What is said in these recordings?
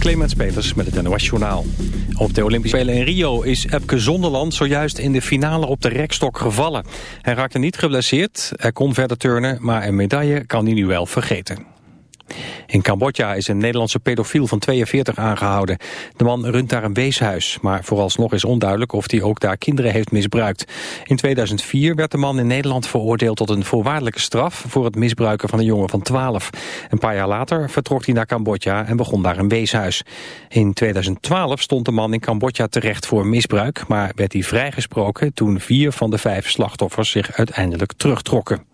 Clemens Peters met het NOS Journaal. Op de Olympische Spelen in Rio is Epke Zonderland zojuist in de finale op de rekstok gevallen. Hij raakte niet geblesseerd, hij kon verder turnen, maar een medaille kan hij nu wel vergeten. In Cambodja is een Nederlandse pedofiel van 42 aangehouden. De man runt daar een weeshuis, maar vooralsnog is onduidelijk of hij ook daar kinderen heeft misbruikt. In 2004 werd de man in Nederland veroordeeld tot een voorwaardelijke straf voor het misbruiken van een jongen van 12. Een paar jaar later vertrok hij naar Cambodja en begon daar een weeshuis. In 2012 stond de man in Cambodja terecht voor misbruik, maar werd hij vrijgesproken toen vier van de vijf slachtoffers zich uiteindelijk terugtrokken.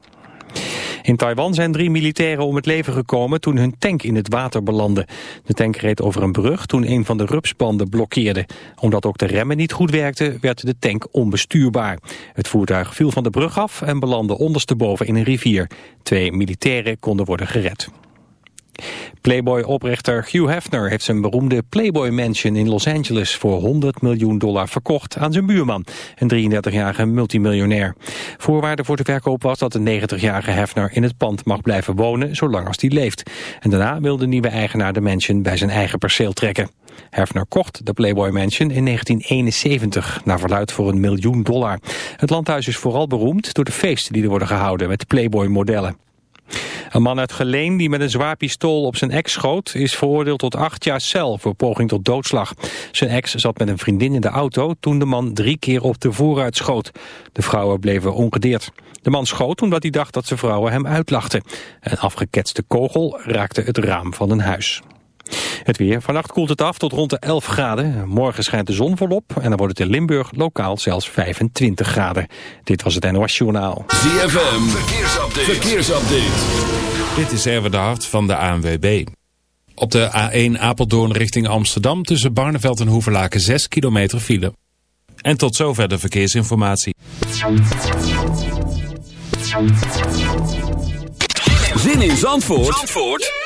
In Taiwan zijn drie militairen om het leven gekomen toen hun tank in het water belandde. De tank reed over een brug toen een van de rupsbanden blokkeerde. Omdat ook de remmen niet goed werkten, werd de tank onbestuurbaar. Het voertuig viel van de brug af en belandde ondersteboven in een rivier. Twee militairen konden worden gered. Playboy-oprichter Hugh Hefner heeft zijn beroemde Playboy Mansion in Los Angeles voor 100 miljoen dollar verkocht aan zijn buurman, een 33-jarige multimiljonair. Voorwaarde voor de verkoop was dat de 90-jarige Hefner in het pand mag blijven wonen zolang als hij leeft. En daarna wil de nieuwe eigenaar de mansion bij zijn eigen perceel trekken. Hefner kocht de Playboy Mansion in 1971, naar verluid voor een miljoen dollar. Het landhuis is vooral beroemd door de feesten die er worden gehouden met Playboy-modellen. Een man uit Geleen die met een zwaar pistool op zijn ex schoot... is veroordeeld tot acht jaar cel voor poging tot doodslag. Zijn ex zat met een vriendin in de auto toen de man drie keer op de vooruit schoot. De vrouwen bleven ongedeerd. De man schoot omdat hij dacht dat zijn vrouwen hem uitlachten. Een afgeketste kogel raakte het raam van een huis. Het weer. Vannacht koelt het af tot rond de 11 graden. Morgen schijnt de zon volop en dan wordt het in Limburg lokaal zelfs 25 graden. Dit was het NOS Journaal. ZFM. Verkeersupdate. Verkeersupdate. Dit is Erwin de Hart van de ANWB. Op de A1 Apeldoorn richting Amsterdam tussen Barneveld en Hoeverlaken 6 kilometer file. En tot zover de verkeersinformatie. Zin in Zandvoort, Zandvoort?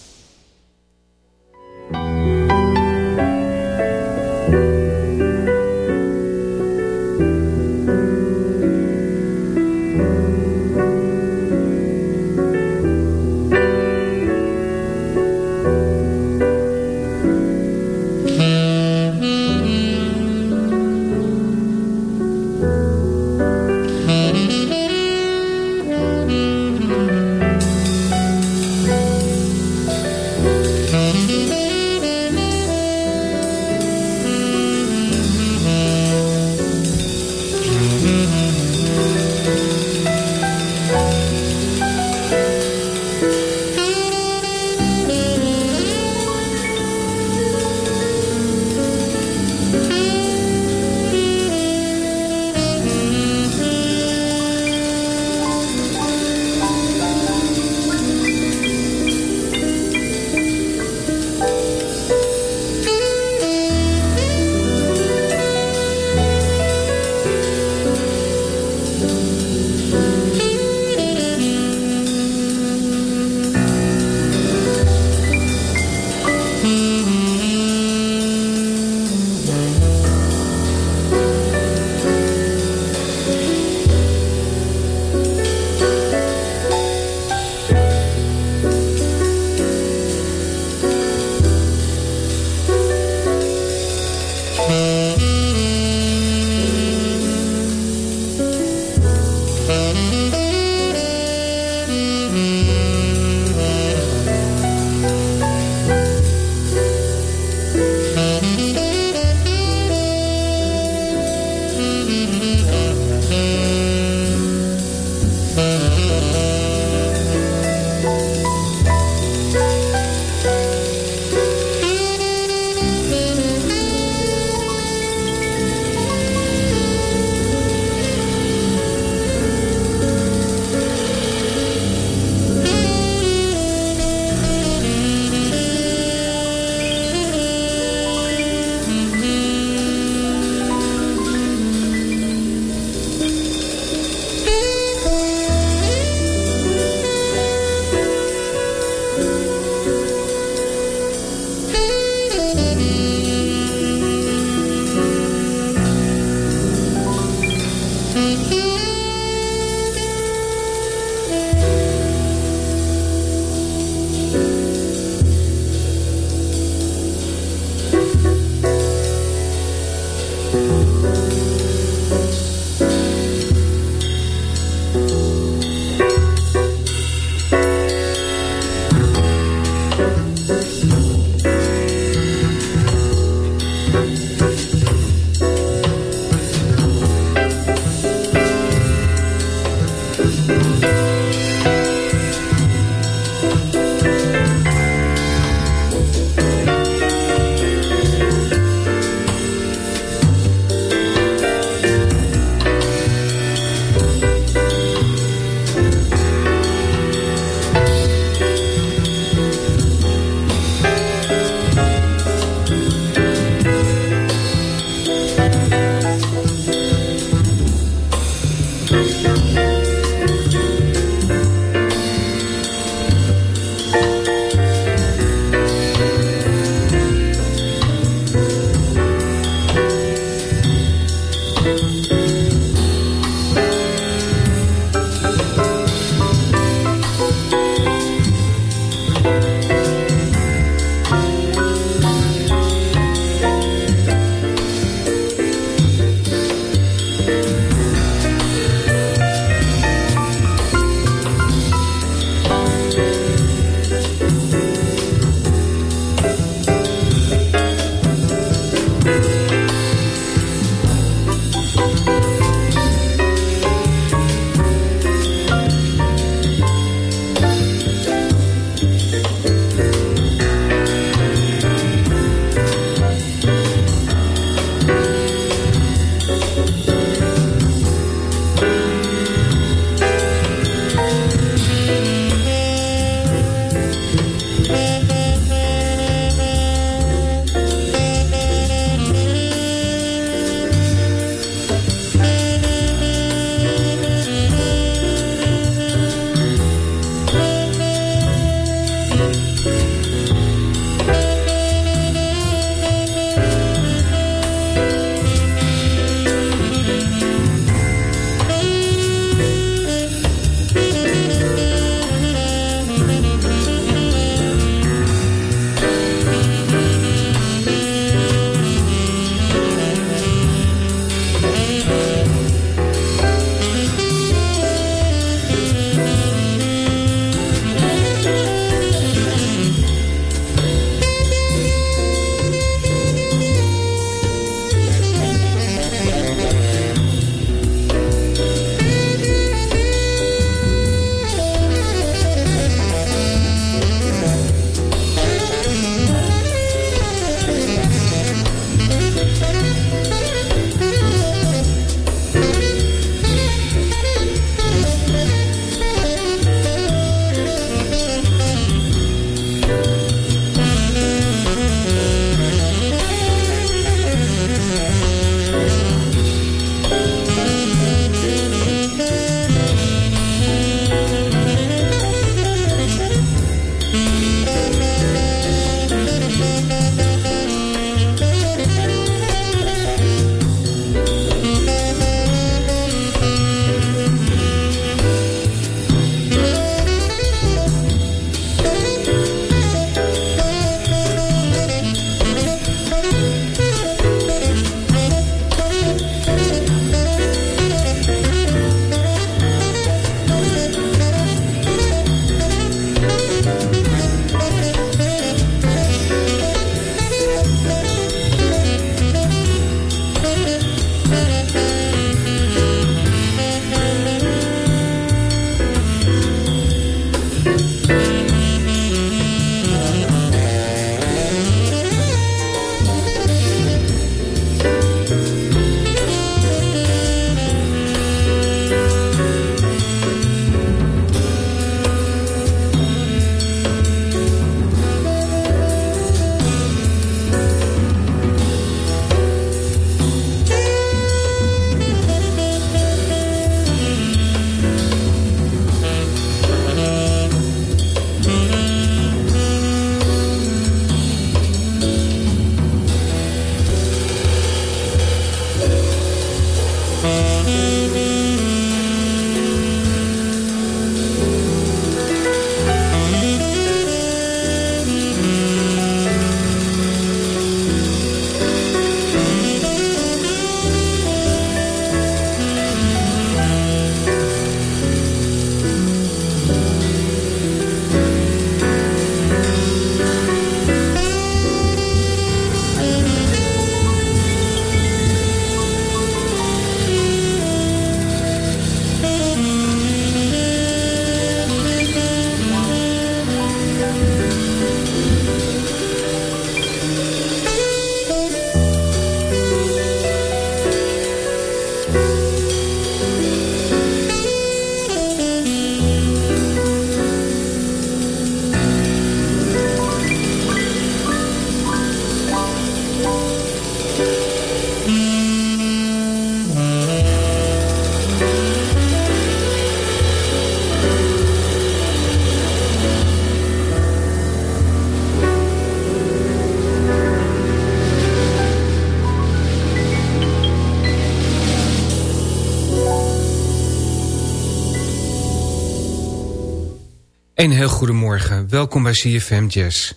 Een heel goedemorgen, welkom bij CFM Jazz.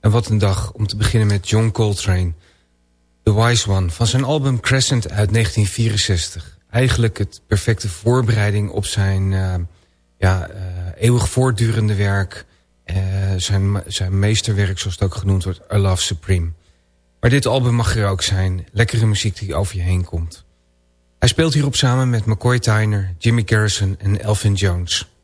En wat een dag om te beginnen met John Coltrane. The Wise One van zijn album Crescent uit 1964. Eigenlijk het perfecte voorbereiding op zijn uh, ja, uh, eeuwig voortdurende werk. Uh, zijn, zijn meesterwerk zoals het ook genoemd wordt, A Love Supreme. Maar dit album mag er ook zijn. Lekkere muziek die over je heen komt. Hij speelt hierop samen met McCoy Tyner, Jimmy Garrison en Elvin Jones.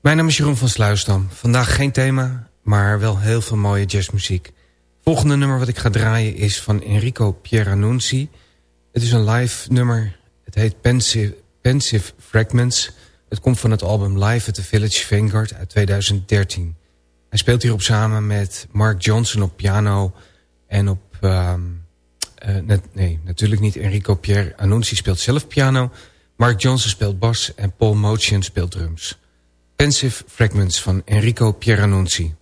Mijn naam is Jeroen van Sluisdam. Vandaag geen thema, maar wel heel veel mooie jazzmuziek. Volgende nummer wat ik ga draaien is van Enrico Pieranunzi. Het is een live nummer. Het heet Pensive, Fragments. Het komt van het album Live at the Village Vanguard uit 2013. Hij speelt hierop samen met Mark Johnson op piano en op... Um, nee, natuurlijk niet Enrico Pierre Annunzi speelt zelf piano. Mark Johnson speelt bas en Paul Motion speelt drums. Pensive Fragments van Enrico Pieranunzi.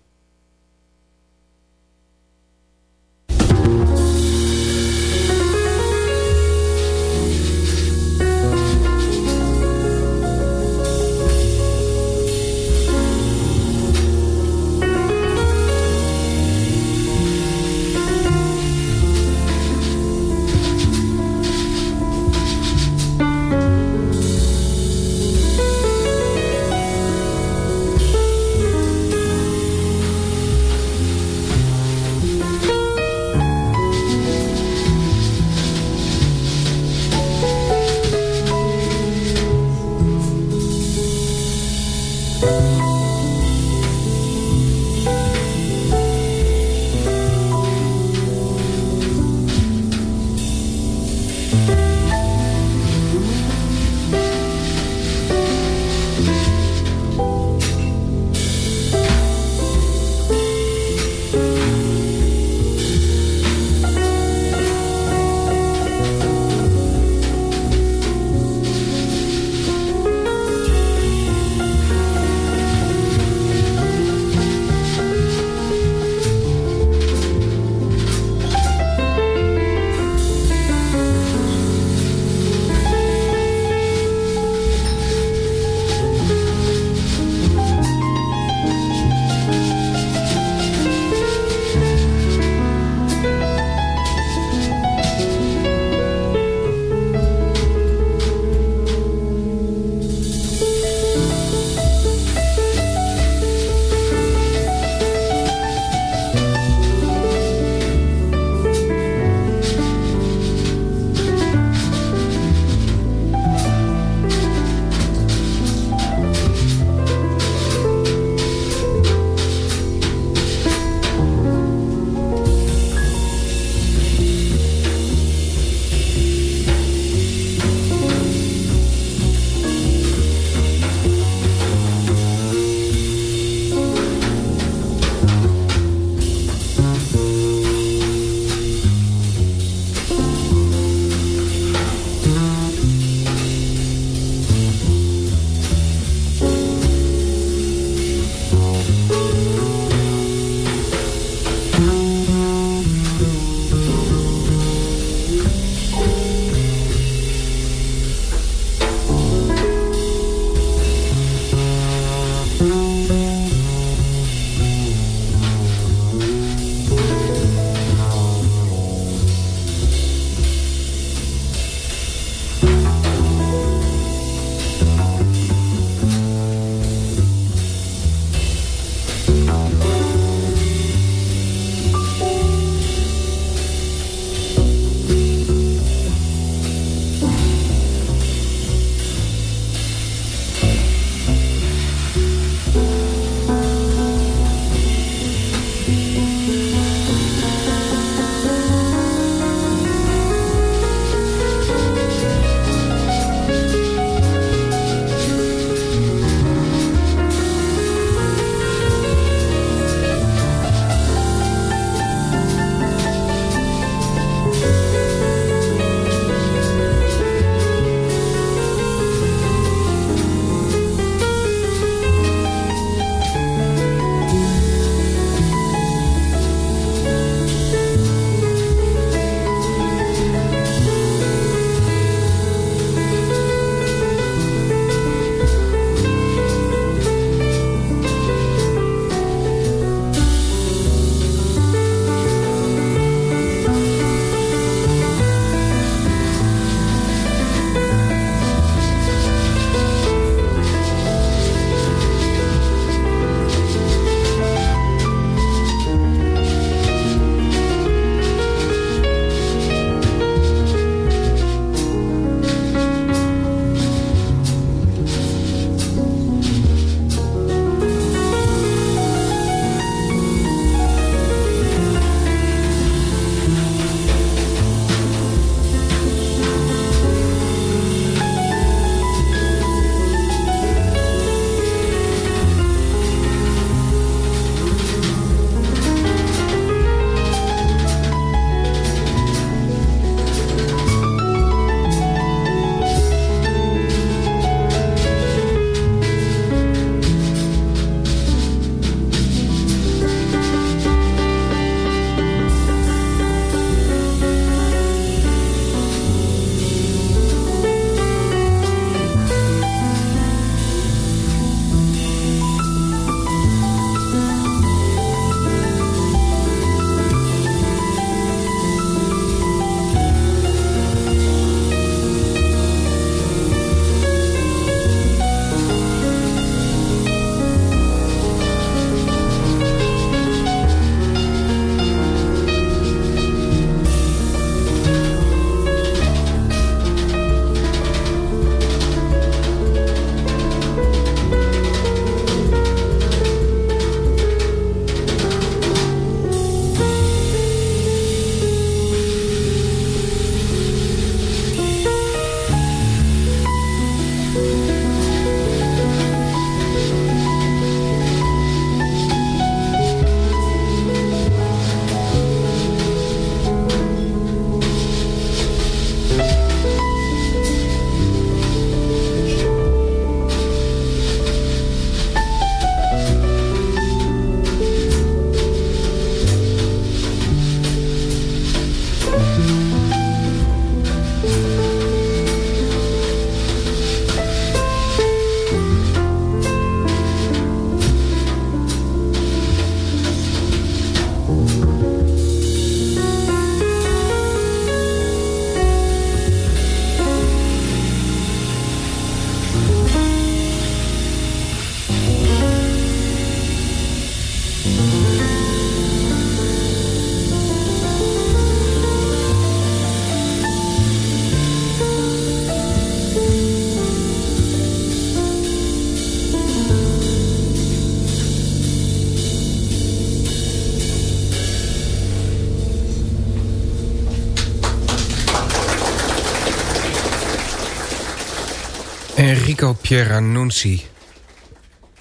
Enrico Pieranunzi.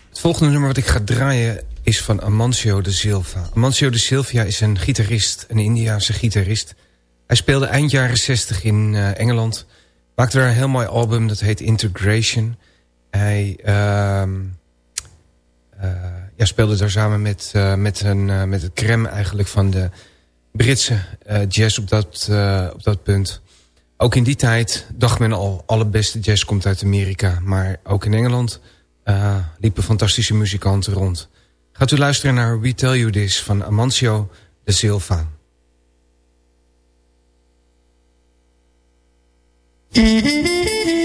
Het volgende nummer wat ik ga draaien is van Amancio de Silva. Amancio de Silva is een gitarist, een Indiaanse gitarist. Hij speelde eind jaren 60 in uh, Engeland. Maakte daar een heel mooi album, dat heet Integration. Hij uh, uh, ja, speelde daar samen met, uh, met, een, met het crème eigenlijk van de Britse jazz op dat, op dat punt ook in die tijd dacht men al, alle beste jazz komt uit Amerika. Maar ook in Engeland eh, liepen fantastische muzikanten rond. Gaat u luisteren naar We Tell You This van Amancio de Silva. Mm-hmm.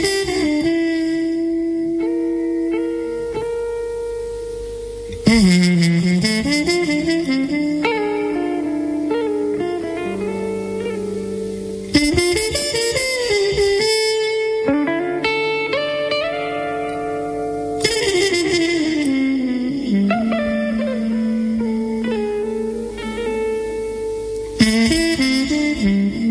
Mm-hmm.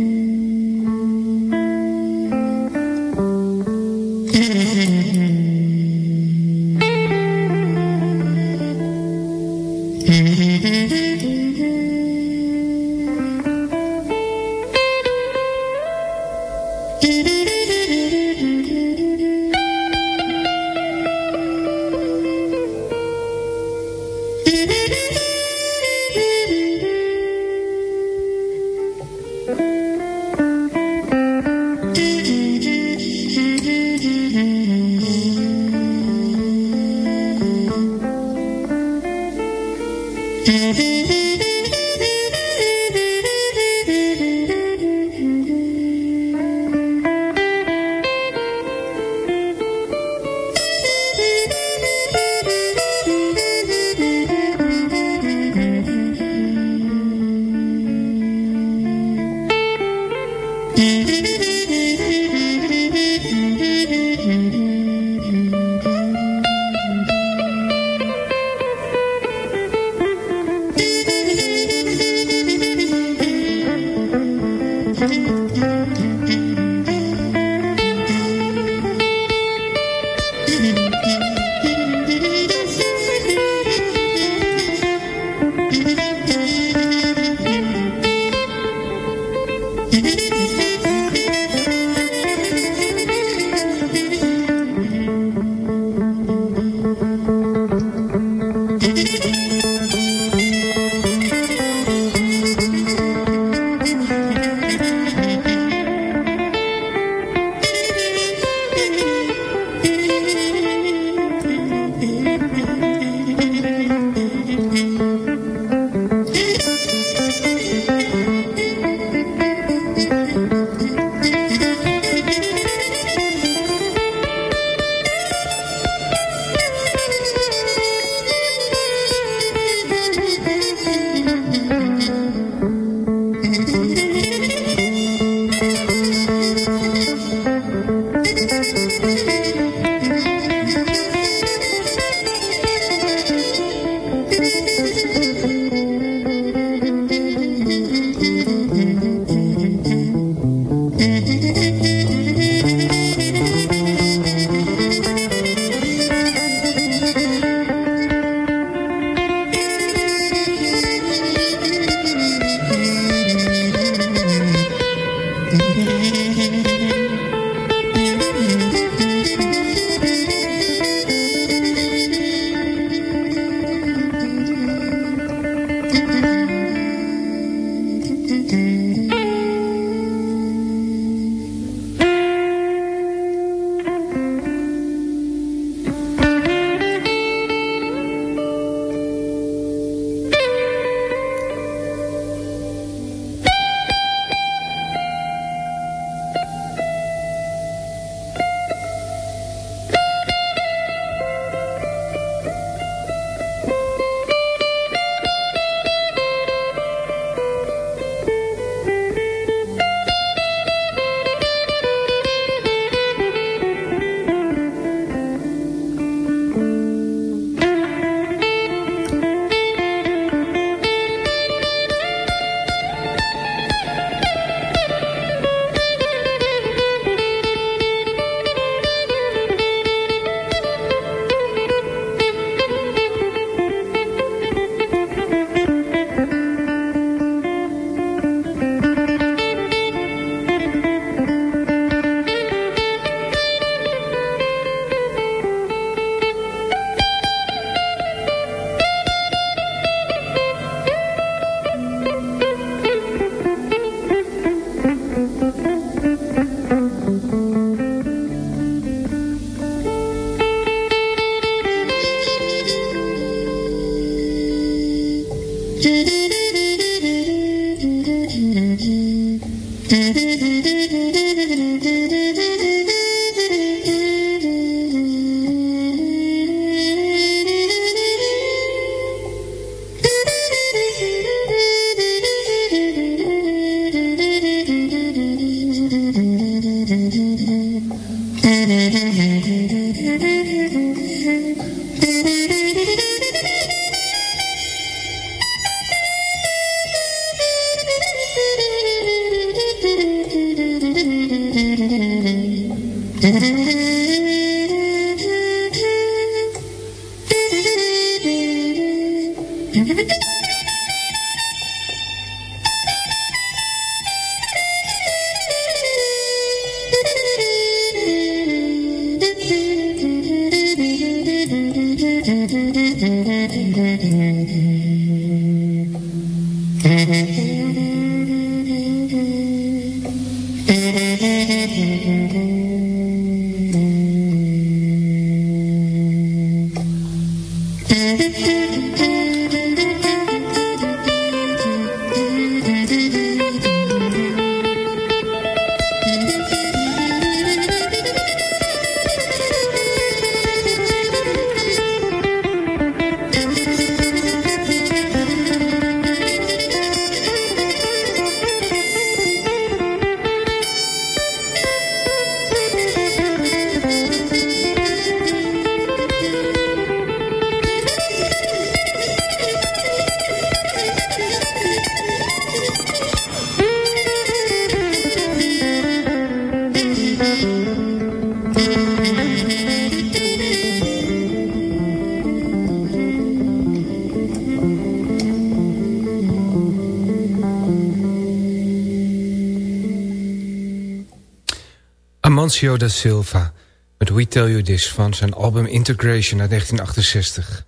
Amancio da Silva met We Tell You This van zijn album Integration uit 1968.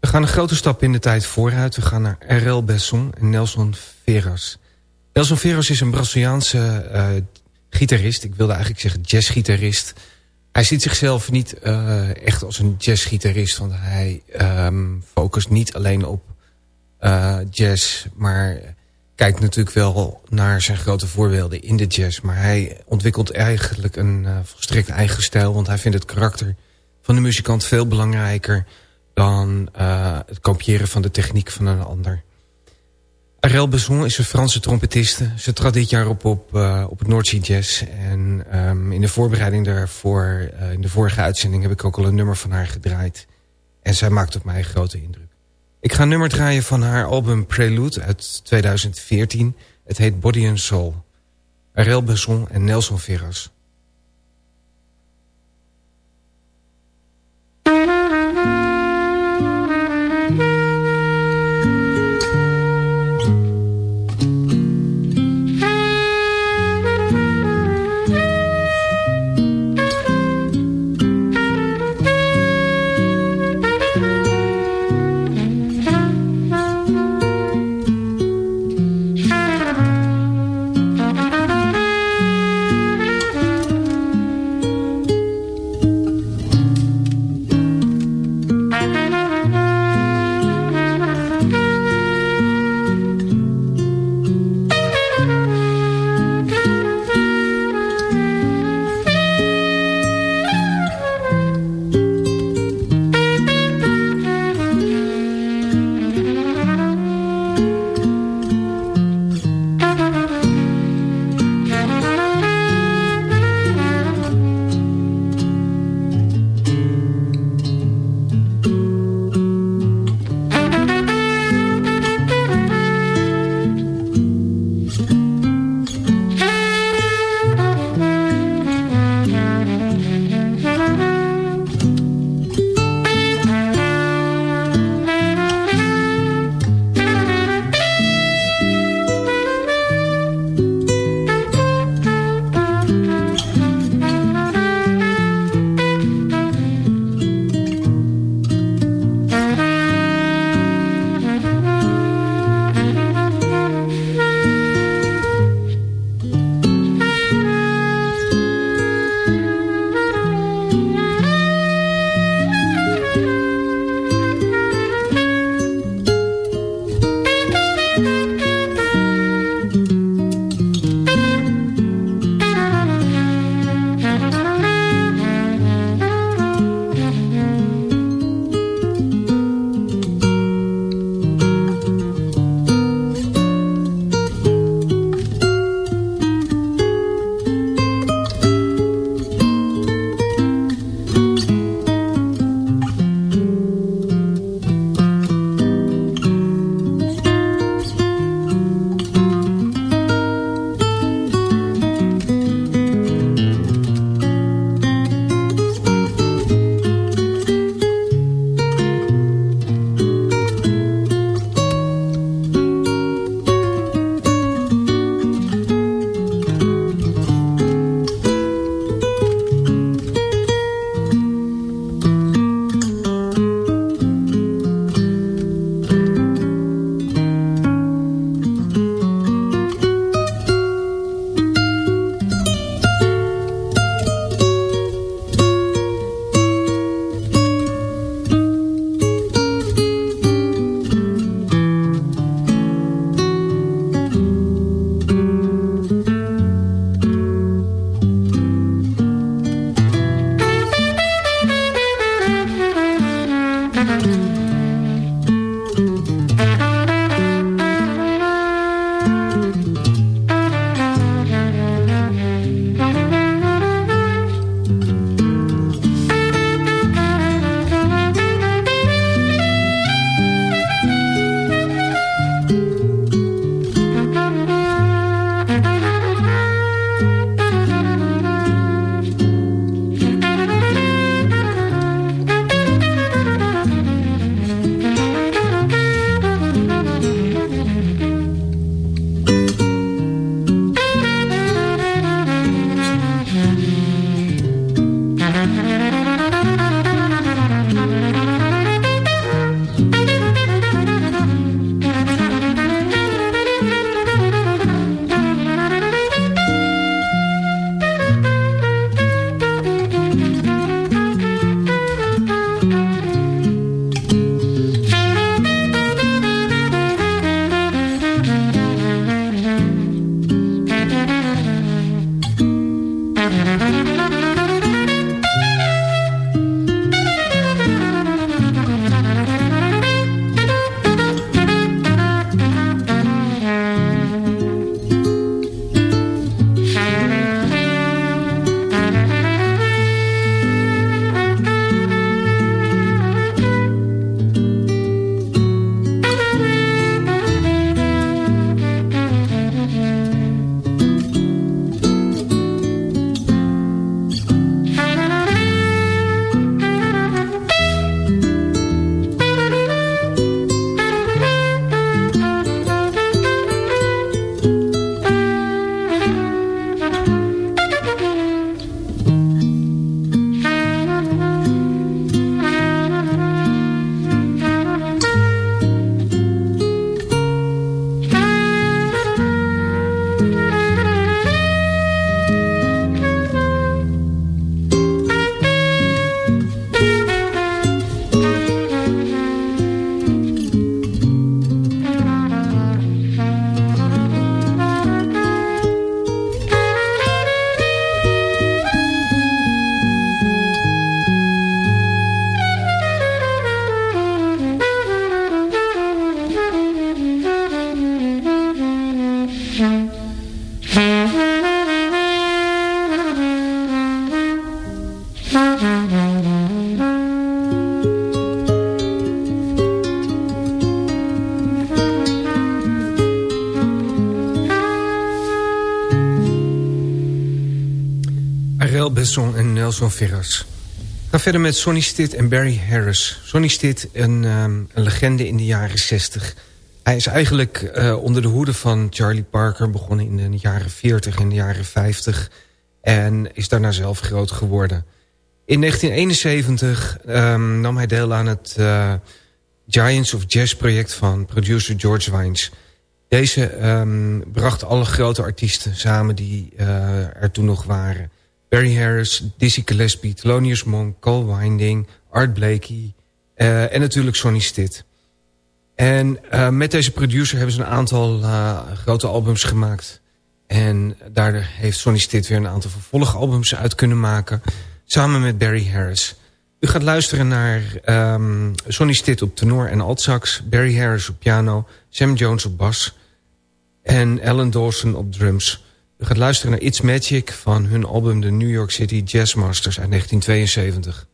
We gaan een grote stap in de tijd vooruit. We gaan naar R.L. Besson en Nelson Veras. Nelson Veras is een Braziliaanse uh, gitarist. Ik wilde eigenlijk zeggen jazzgitarist. Hij ziet zichzelf niet uh, echt als een jazzgitarist. Want hij um, focust niet alleen op uh, jazz. Maar kijkt natuurlijk wel naar zijn grote voorbeelden in de jazz. Maar hij ontwikkelt eigenlijk een uh, volstrekt eigen stijl. Want hij vindt het karakter van de muzikant veel belangrijker... dan uh, het kopiëren van de techniek van een ander. Arel Besson is een Franse trompetiste. Ze trad dit jaar op op, uh, op het Noordzee Jazz. En um, in de voorbereiding daarvoor, in de vorige uitzending... heb ik ook al een nummer van haar gedraaid. En zij maakt op mij een grote indruk. Ik ga nummer draaien van haar album Prelude uit 2014. Het heet Body and Soul. Arel Besson en Nelson Veras. Nelson Ferras. ga verder met Sonny Stitt en Barry Harris. Sonny Stitt, een, um, een legende in de jaren 60. Hij is eigenlijk uh, onder de hoede van Charlie Parker... begonnen in de jaren 40 en de jaren 50... en is daarna zelf groot geworden. In 1971 um, nam hij deel aan het uh, Giants of Jazz project... van producer George Wines... Deze um, bracht alle grote artiesten samen die uh, er toen nog waren. Barry Harris, Dizzy Gillespie, Thelonious Monk, Cole Winding, Art Blakey uh, en natuurlijk Sonny Stitt. En uh, met deze producer hebben ze een aantal grote albums gemaakt. En daar heeft Sonny Stitt weer een aantal vervolgalbums uit kunnen maken. Samen met Barry Harris. U gaat luisteren naar um, Sonny Stitt op tenor en altsax. Barry Harris op piano. Sam Jones op bas en Alan Dawson op drums. U gaat luisteren naar It's Magic van hun album The New York City Jazz Masters uit 1972.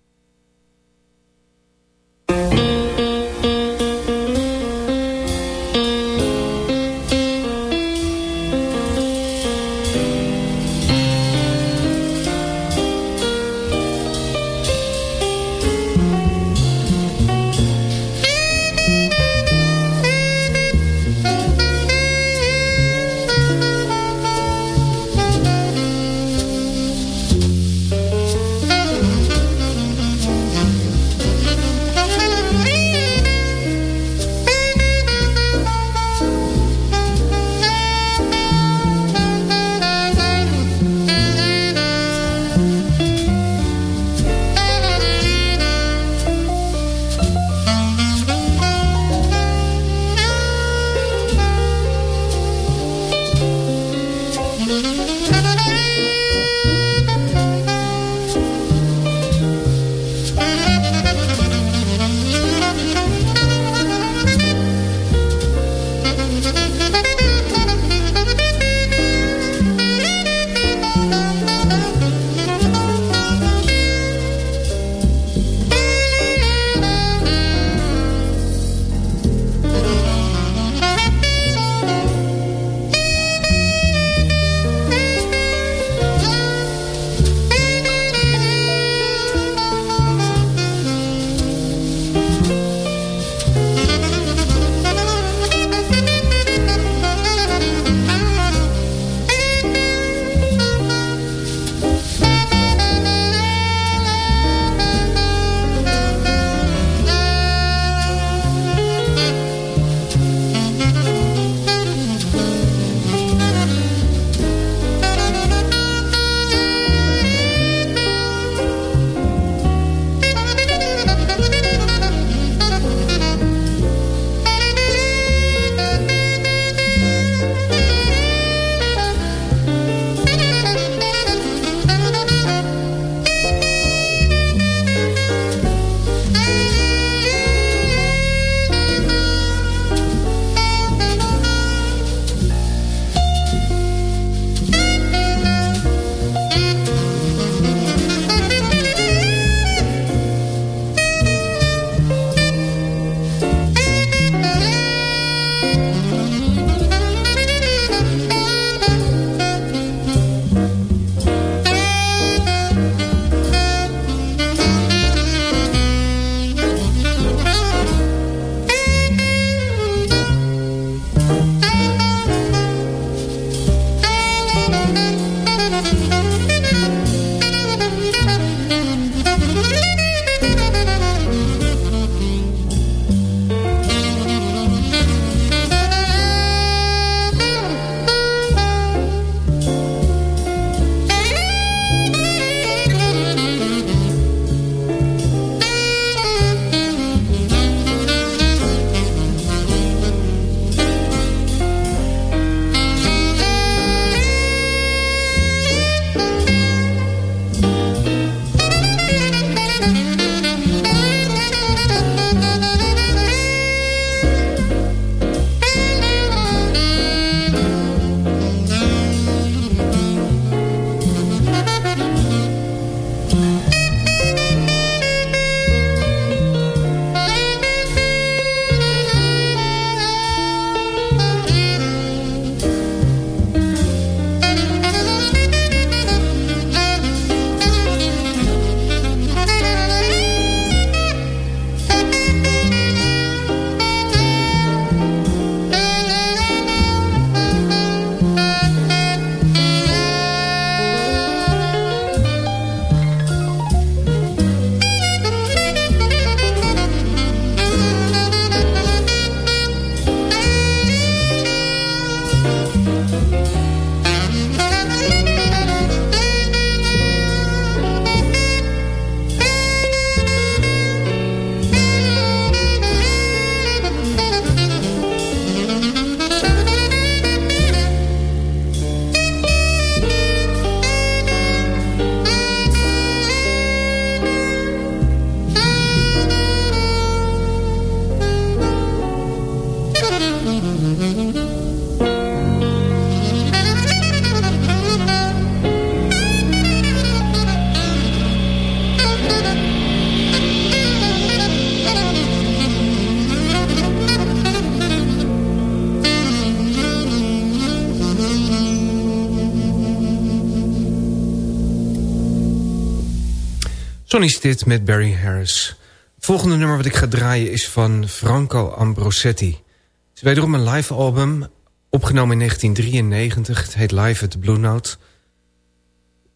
Sonny Stitt met Barry Harris. Volgende nummer wat ik ga draaien is van Franco Ambrosetti. Het wederom een live album, opgenomen in 1993. Het heet Live at the Blue Note.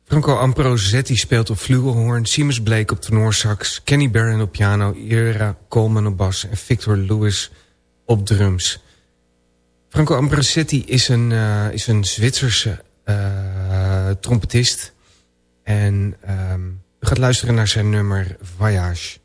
Franco Ambrosetti speelt op flugelhorn, Seamus Blake op tenorsax... Kenny Barron op piano, Ira Coleman op bas en Victor Lewis op drums. Franco Ambrosetti is een, uh, is een Zwitserse uh, trompetist... En um, u gaat luisteren naar zijn nummer Voyage.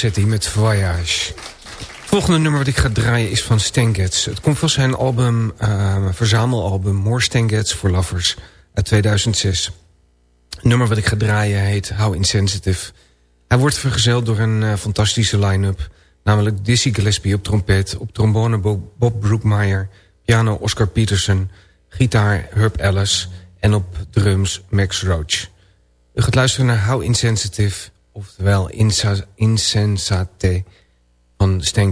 Met Voyage. Het volgende nummer wat ik ga draaien is van Stan Het komt van zijn album, uh, verzamelalbum More Stan for Lovers uit 2006. Het nummer wat ik ga draaien heet How Insensitive. Hij wordt vergezeld door een uh, fantastische line-up. Namelijk Dizzy Gillespie op trompet, op trombone Bob Brookmeyer... piano Oscar Peterson, gitaar Herb Ellis en op drums Max Roach. U gaat luisteren naar How Insensitive, oftewel Insensate van Stan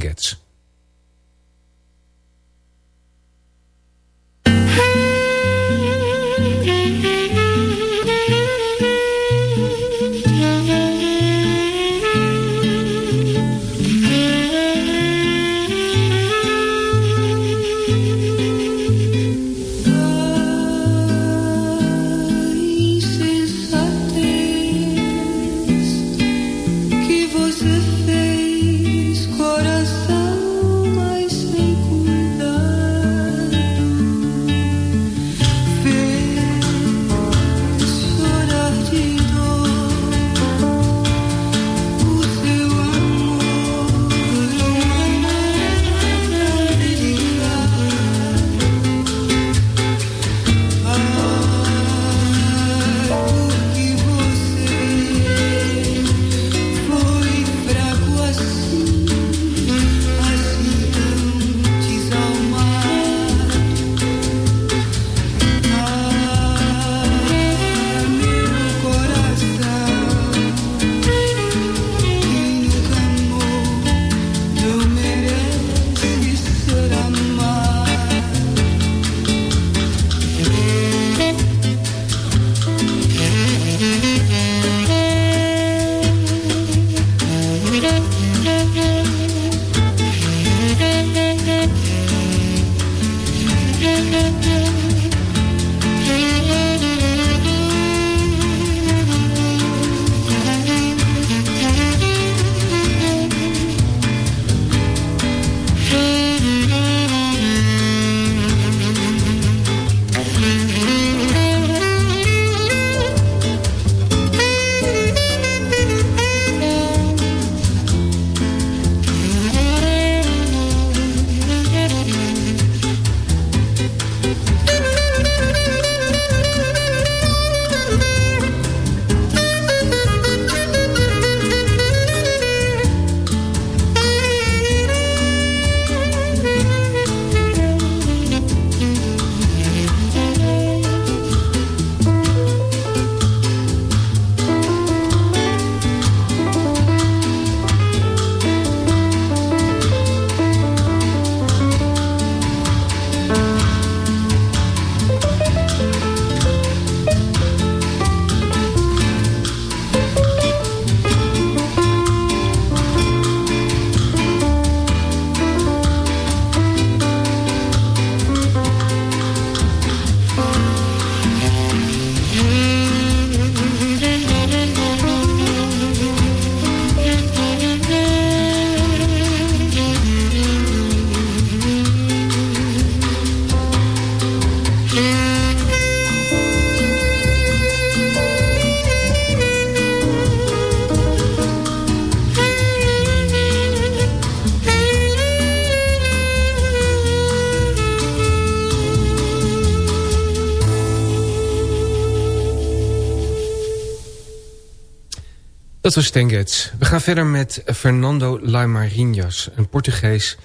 Dat was Stengets. We gaan verder met Fernando Laimarinhas, een Portugees.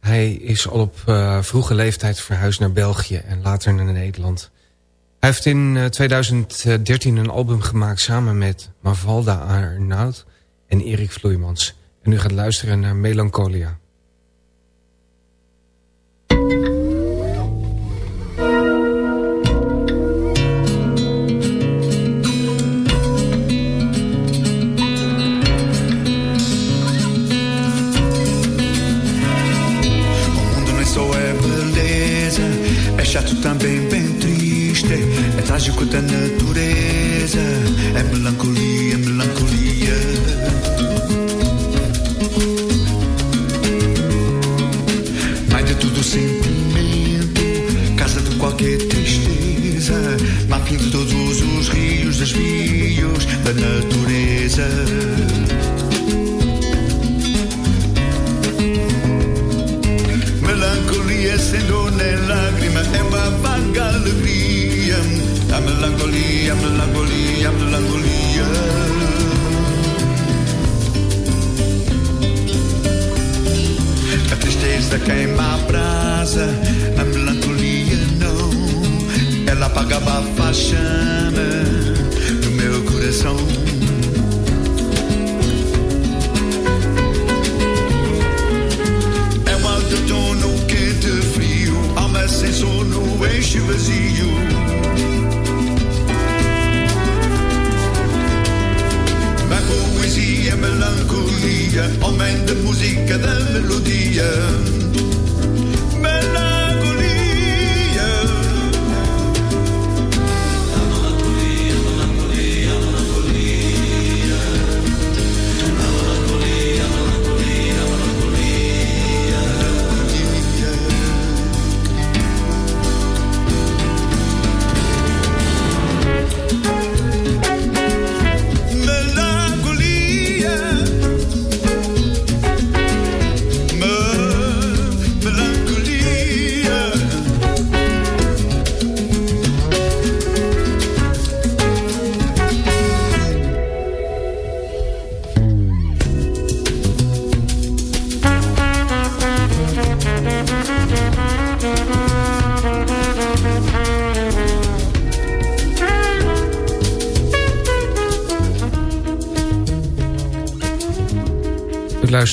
Hij is al op uh, vroege leeftijd verhuisd naar België en later naar Nederland. Hij heeft in uh, eh, 2013 een album gemaakt samen met Mavalda Arnaud en Erik Vloeimans. En u gaat luisteren naar Melancholia. afternoon queima a brasa, a melancolia não. Ela apagava a faxana do meu coração. É um outono quente, frio, alma sem sono, eixo vazio.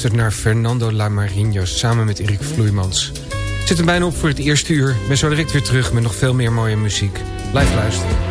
geluisterd naar Fernando Lamarinho samen met Erik Vloeimans. Zit er bijna op voor het eerste uur. Ben zo direct weer terug met nog veel meer mooie muziek. Blijf luisteren.